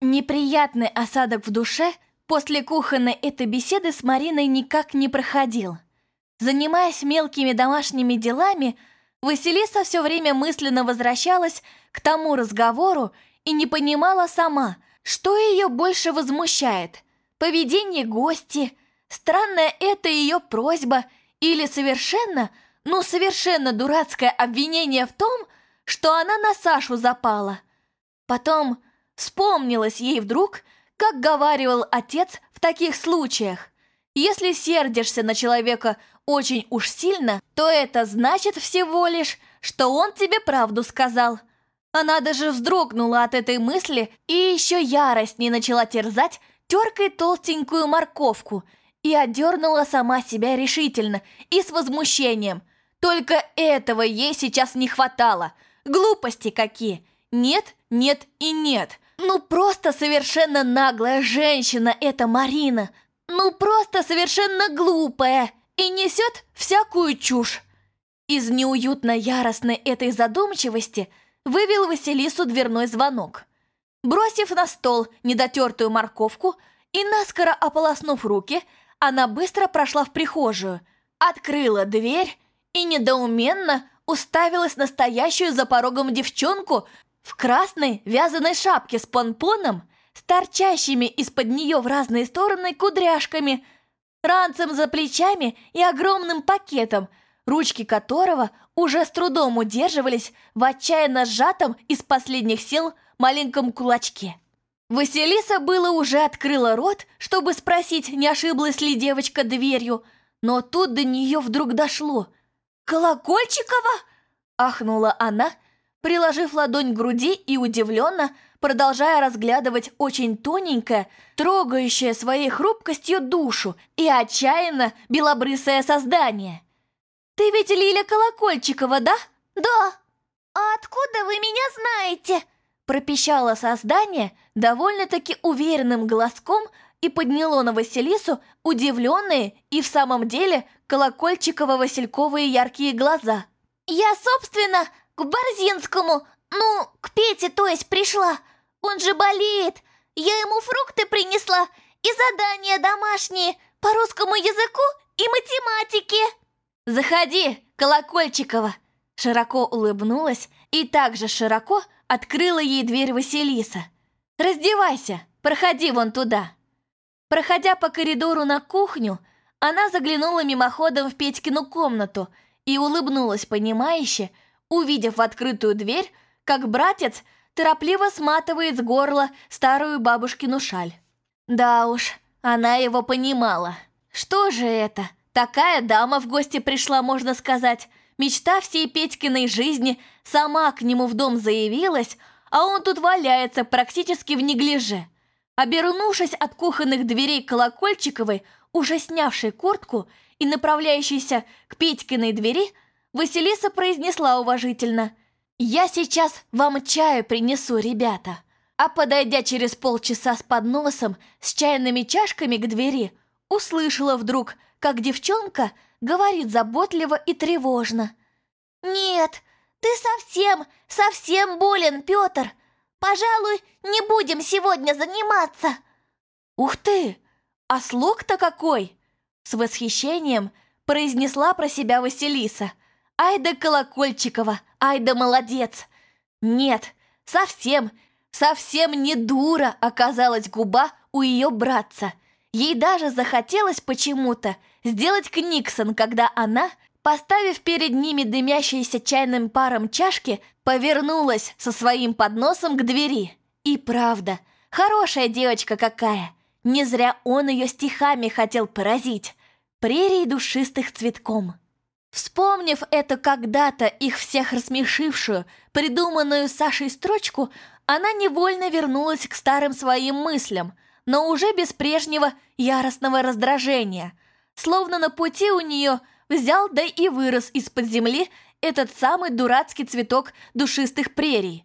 Неприятный осадок в душе после кухонной этой беседы с Мариной никак не проходил. Занимаясь мелкими домашними делами, Василиса все время мысленно возвращалась к тому разговору и не понимала сама, что ее больше возмущает – поведение гости, странная это ее просьба или совершенно, ну совершенно дурацкое обвинение в том, что она на Сашу запала. Потом вспомнилось ей вдруг, как говаривал отец в таких случаях. Если сердишься на человека очень уж сильно, то это значит всего лишь, что он тебе правду сказал. Она даже вздрогнула от этой мысли и еще ярость не начала терзать теркой толстенькую морковку и отдернула сама себя решительно и с возмущением. Только этого ей сейчас не хватало. Глупости какие. Нет, нет и нет. Ну просто совершенно наглая женщина эта Марина. Ну просто совершенно глупая и несет всякую чушь. Из неуютно яростной этой задумчивости вывел Василису дверной звонок. Бросив на стол недотертую морковку и наскоро ополоснув руки, она быстро прошла в прихожую, открыла дверь и недоуменно уставилась на стоящую за порогом девчонку в красной вязаной шапке с помпоном, с торчащими из-под нее в разные стороны кудряшками – ранцем за плечами и огромным пакетом, ручки которого уже с трудом удерживались в отчаянно сжатом из последних сил маленьком кулачке. Василиса было уже открыла рот, чтобы спросить, не ошиблась ли девочка дверью, но тут до нее вдруг дошло. «Колокольчикова?» – ахнула она, приложив ладонь к груди и удивленно – продолжая разглядывать очень тоненькое, трогающее своей хрупкостью душу и отчаянно белобрысое создание. «Ты ведь Лиля Колокольчикова, да?» «Да». «А откуда вы меня знаете?» пропищало создание довольно-таки уверенным голоском и подняло на Василису удивленные и в самом деле колокольчиково-васильковые яркие глаза. «Я, собственно, к Борзинскому, ну, к Пете, то есть, пришла. Он же болеет. Я ему фрукты принесла и задания домашние по русскому языку и математике. Заходи, Колокольчикова. Широко улыбнулась и также широко открыла ей дверь Василиса. Раздевайся, проходи вон туда. Проходя по коридору на кухню, она заглянула мимоходом в Петькину комнату и улыбнулась понимающе, увидев открытую дверь, как братец торопливо сматывает с горла старую бабушкину шаль. Да уж, она его понимала. Что же это? Такая дама в гости пришла, можно сказать. Мечта всей Петькиной жизни сама к нему в дом заявилась, а он тут валяется практически в неглиже. Обернувшись от кухонных дверей Колокольчиковой, уже снявшей куртку и направляющейся к Петькиной двери, Василиса произнесла уважительно «Я сейчас вам чаю принесу, ребята». А подойдя через полчаса с подносом, с чайными чашками к двери, услышала вдруг, как девчонка говорит заботливо и тревожно. «Нет, ты совсем, совсем болен, Петр. Пожалуй, не будем сегодня заниматься». «Ух ты! А слуг-то какой!» С восхищением произнесла про себя Василиса. «Ай да Колокольчикова! Ай да молодец! Нет, совсем, совсем не дура оказалась губа у ее братца. Ей даже захотелось почему-то сделать книксон, когда она, поставив перед ними дымящиеся чайным паром чашки, повернулась со своим подносом к двери. И правда, хорошая девочка какая! Не зря он ее стихами хотел поразить. Прерий душистых цветком. Вспомнив эту когда-то их всех рассмешившую, придуманную Сашей строчку, она невольно вернулась к старым своим мыслям, но уже без прежнего яростного раздражения. Словно на пути у нее взял да и вырос из-под земли этот самый дурацкий цветок душистых прерий.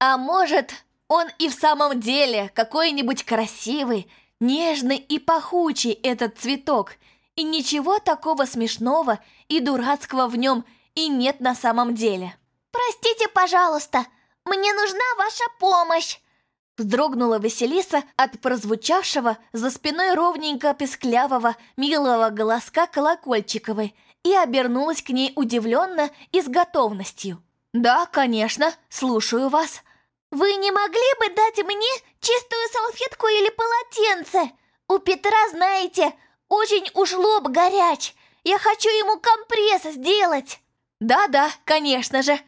А может, он и в самом деле какой-нибудь красивый, нежный и пахучий этот цветок – и ничего такого смешного и дурацкого в нем и нет на самом деле. «Простите, пожалуйста, мне нужна ваша помощь!» Вздрогнула Василиса от прозвучавшего за спиной ровненько песклявого, милого голоска Колокольчиковой и обернулась к ней удивленно и с готовностью. «Да, конечно, слушаю вас». «Вы не могли бы дать мне чистую салфетку или полотенце? У Петра, знаете, очень уж лоб горяч. Я хочу ему компресс сделать!» «Да-да, конечно же!»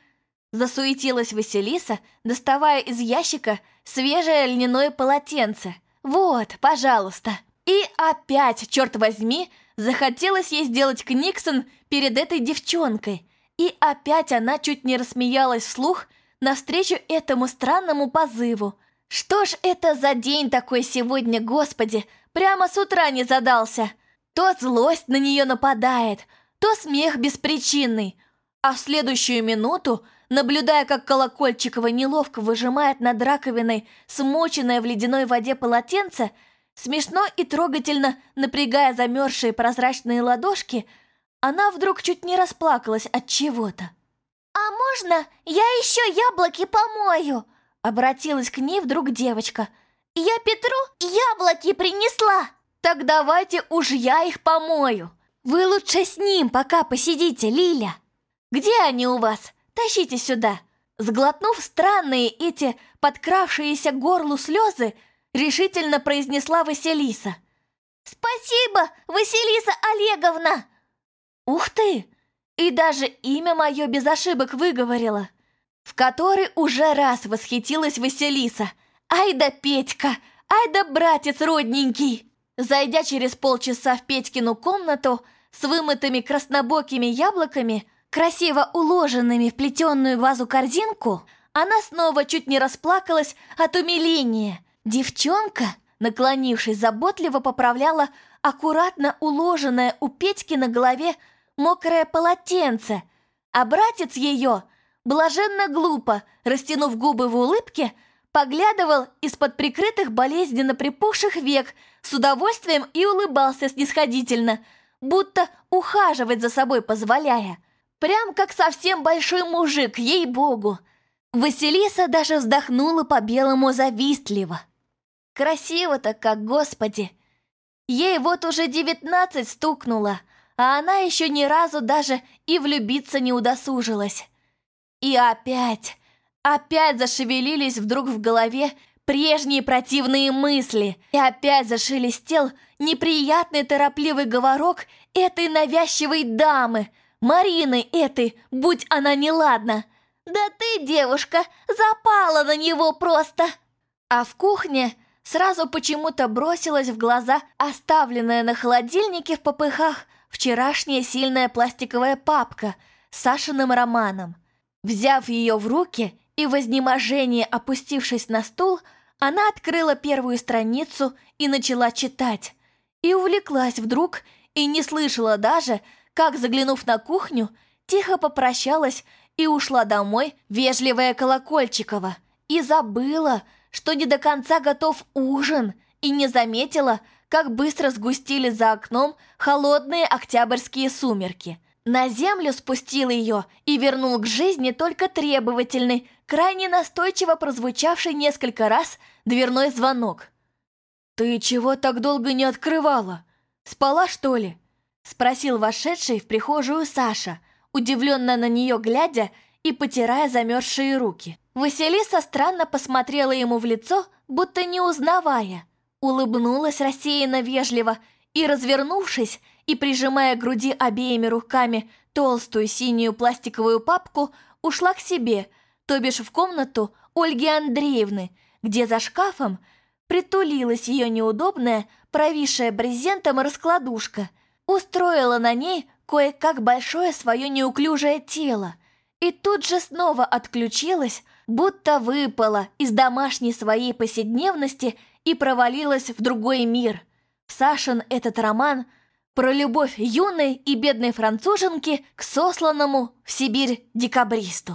Засуетилась Василиса, доставая из ящика свежее льняное полотенце. «Вот, пожалуйста!» И опять, черт возьми, захотелось ей сделать книксон перед этой девчонкой. И опять она чуть не рассмеялась вслух навстречу этому странному позыву. Что ж это за день такой сегодня, господи, прямо с утра не задался? То злость на нее нападает, то смех беспричинный. А в следующую минуту, наблюдая, как Колокольчикова неловко выжимает над раковиной смоченное в ледяной воде полотенце, смешно и трогательно напрягая замерзшие прозрачные ладошки, она вдруг чуть не расплакалась от чего-то. «А можно я еще яблоки помою?» Обратилась к ней вдруг девочка. «Я Петру яблоки принесла!» Так давайте уж я их помою. Вы лучше с ним пока посидите, Лиля. Где они у вас? Тащите сюда. Сглотнув странные эти подкравшиеся горлу слезы, решительно произнесла Василиса. «Спасибо, Василиса Олеговна!» «Ух ты! И даже имя мое без ошибок выговорила!» В который уже раз восхитилась Василиса. «Ай да Петька! Ай да братец родненький!» Зайдя через полчаса в Петькину комнату с вымытыми краснобокими яблоками, красиво уложенными в плетеную вазу-корзинку, она снова чуть не расплакалась от умиления. Девчонка, наклонившись, заботливо поправляла аккуратно уложенное у Петьки на голове мокрое полотенце, а братец ее, блаженно глупо, растянув губы в улыбке, поглядывал из-под прикрытых болезненно припухших век с удовольствием и улыбался снисходительно, будто ухаживать за собой позволяя. Прям как совсем большой мужик, ей-богу. Василиса даже вздохнула по-белому завистливо. Красиво-то как, господи! Ей вот уже девятнадцать стукнуло, а она еще ни разу даже и влюбиться не удосужилась. И опять Опять зашевелились вдруг в голове прежние противные мысли, и опять зашелестел неприятный торопливый говорок этой навязчивой дамы, Марины этой, будь она неладна. «Да ты, девушка, запала на него просто!» А в кухне сразу почему-то бросилась в глаза оставленная на холодильнике в попыхах вчерашняя сильная пластиковая папка с Сашиным романом. Взяв ее в руки и в изнеможении опустившись на стул, она открыла первую страницу и начала читать. И увлеклась вдруг, и не слышала даже, как, заглянув на кухню, тихо попрощалась и ушла домой вежливая Колокольчикова. И забыла, что не до конца готов ужин, и не заметила, как быстро сгустили за окном холодные октябрьские сумерки. На землю спустил ее и вернул к жизни только требовательный, крайне настойчиво прозвучавший несколько раз дверной звонок. «Ты чего так долго не открывала? Спала, что ли?» Спросил вошедший в прихожую Саша, удивленно на нее глядя и потирая замерзшие руки. Василиса странно посмотрела ему в лицо, будто не узнавая. Улыбнулась рассеянно вежливо и, развернувшись, и, прижимая к груди обеими руками толстую синюю пластиковую папку, ушла к себе, то бишь в комнату Ольги Андреевны, где за шкафом притулилась ее неудобная, провисшая брезентом раскладушка, устроила на ней кое-как большое свое неуклюжее тело и тут же снова отключилась, будто выпала из домашней своей повседневности и провалилась в другой мир. Сашин этот роман про любовь юной и бедной француженки к сосланному в Сибирь декабристу.